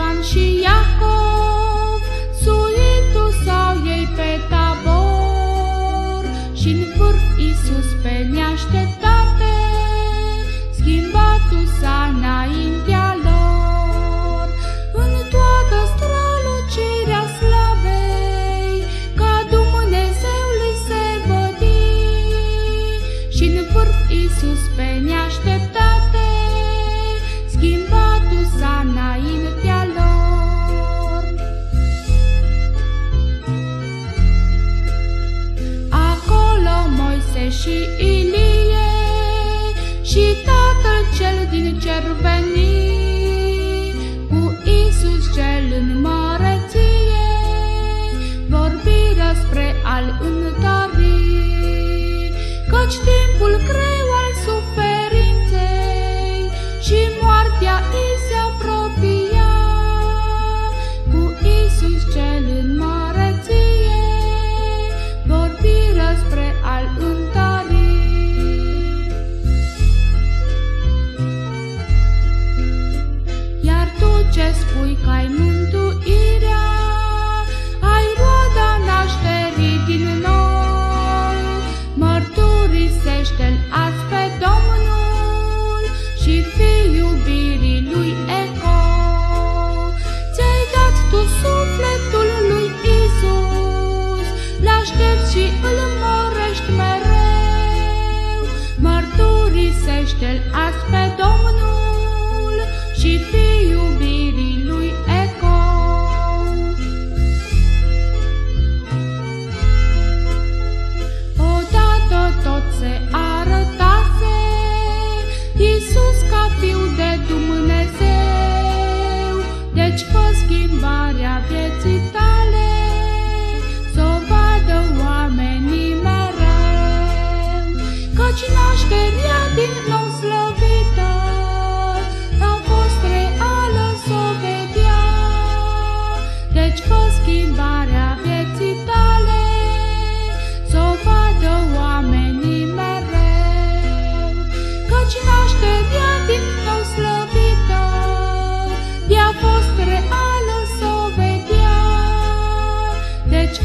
Ivan și Iacov. și Ilie și Tatăl cel din cer veni, cu Isus cel în măreție, vorbirea spre al întări, căci timpul greu al suferinței și moartea ei, și îl morești mereu, mărturisește-l schimbarea tale, să o mereu, căci nașterea din nou slăvită, ea fost reală să o vedea. Deci